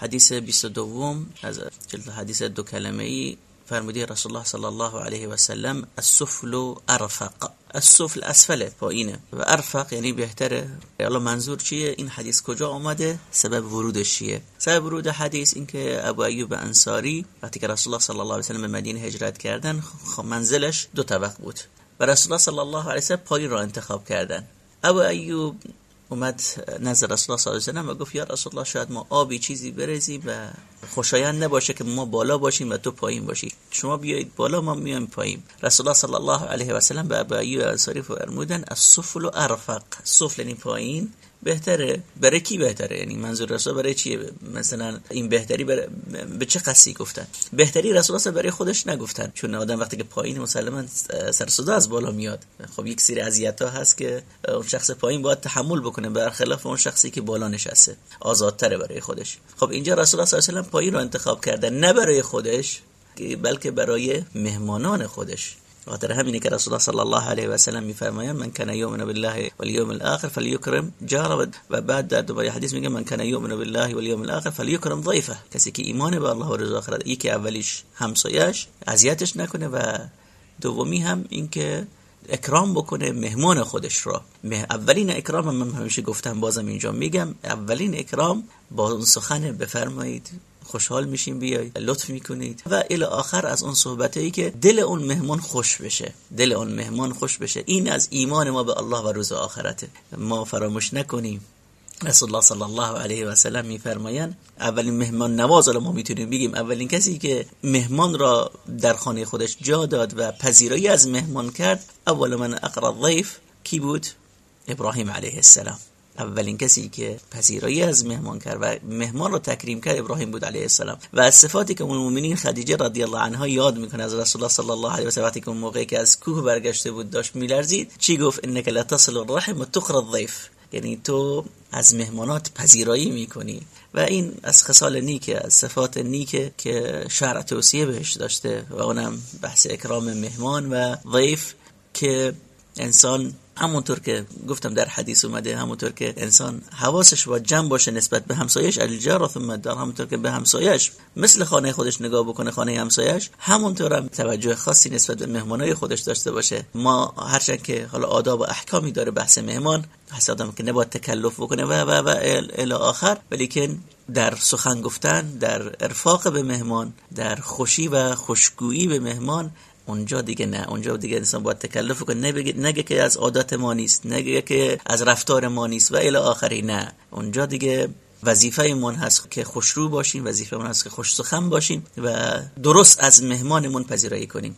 حدیث 22 از جلد حدیث دو کلمه ای فرمودی رسول الله صلی الله علیه و سلم السفل ارفق السفل اسفله پایینه. و ارفق یعنی بهتره. حالا منظور چیه؟ این حدیث کجا آمده؟ سبب ورودش چیه؟ سبب ورود حدیث این که ابو ایوب انصاری وقتی که رسول الله صلی الله علیه و سلم به مدینه هجرت کردن خب منزلش دو طبق بود. و رسول الله صلی الله علیه و سلم پایین را انتخاب کردن. ابو ایوب اومد نظر رسول الله صلی الله علیه و گفت یا رسول الله شاید ما آبی چیزی برزیم و خوشایند نباشه که ما بالا باشیم و تو پایین باشی. شما بیایید بالا ما میایم پایین. رسول الله صلی الله علیه و سلم به ایوب انصاری فرمودن السفل ارفق. سفل یعنی پایین. بهتره؟ برای کی بهتره؟ یعنی منظور رسول برای چیه؟ مثلا این بهتری برای به چه قصی گفتن؟ بهتری رسول الله برای خودش نگفتن. چون آدم وقتی که پایین مسلما سر صدا از بالا میاد. خب یک سری اذیت ها هست که اون شخص پایین باید تحمل بکنه برخلاف اون شخصی که بالا نشسته. آزادتره برای خودش. خب اینجا رسول الله صلی الله علیه و پایین رو انتخاب کردن نه برای خودش بلکه برای مهمانان خودش. خاطر همینه که رسول الله صلی الله علیه و سلم میفرمایند من کان یؤمن بالله والیوم الاخر فلیکرم جاره و بعد در دوباره حدیث میگه من کان یؤمن بالله والیوم الاخر فلیکرم ضیفه کسی که ایمان به الله و روز آخرت یکی اولیش همسایش اذیتش نکنه و دومی هم اینکه اکرام بکنه مهمان خودش را. اولین اکرام من همیشه گفتم بازم اینجا میگم. اولین اکرام با اون سخن بفرمایید. خوشحال میشین بیاید لطف می‌کنید. و الی آخر از اون صحبتایی که دل اون مهمان خوش بشه. دل اون مهمان خوش بشه. این از ایمان ما به الله و روز آخرته. ما فراموش نکنیم. رسول الله صلی الله علیه و سلم میفرمایند اولین مهمان نواز ما می‌تونیم بگیم اولین کسی که مهمان را در خانه خودش جا داد و پذیرایی از مهمان کرد اول من اقرا ضیف کی بود؟ ابراهیم علیه السلام. اولین کسی که پذیرایی از مهمان کرد و مهمان رو تکریم کرد ابراهیم بود علیه السلام. و از صفاتی که اون مؤمنین خدیجه رضی الله عنها یاد می‌کنه از رسول الله صلی الله علیه و وقتی که اون موقعی که از کوه برگشته بود داشت میلرزید چی گفت؟ انک لا تصل الرحم و تقر الضيف یعنی تو از مهمانات پذیرایی می‌کنی. و این از خصال نیکه از صفات نیکه که شرع توصیه بهش داشته و اونم بحث اکرام مهمان و ضیف که انسان همونطور که گفتم در حدیث اومده همونطور که انسان حواسش با جمع باشه نسبت به همسایش الجار ثم در همونطور که به همسایش مثل خانه خودش نگاه بکنه خانه همسایش همونطور هم توجه خاصی نسبت به مهمانای خودش داشته باشه. ما هرچند که حالا آداب و احکامی داره بحث مهمان بحث آدم که نباید تکلف بکنه و و و الی آخر ولیکن در سخن گفتن در ارفاق به مهمان در خوشی و خوشگویی به مهمان اونجا دیگه نه. اونجا دیگه انسان باید تکلف کنه. نگه, نگه که از عادت ما نیست. نگه که از رفتار ما نیست. و الی آخری نه. اونجا دیگه وظیفه من هست که خوشرو باشیم. وظیفه من هست که خوش سخن باشیم و درست از مهمانمون پذیرایی کنیم.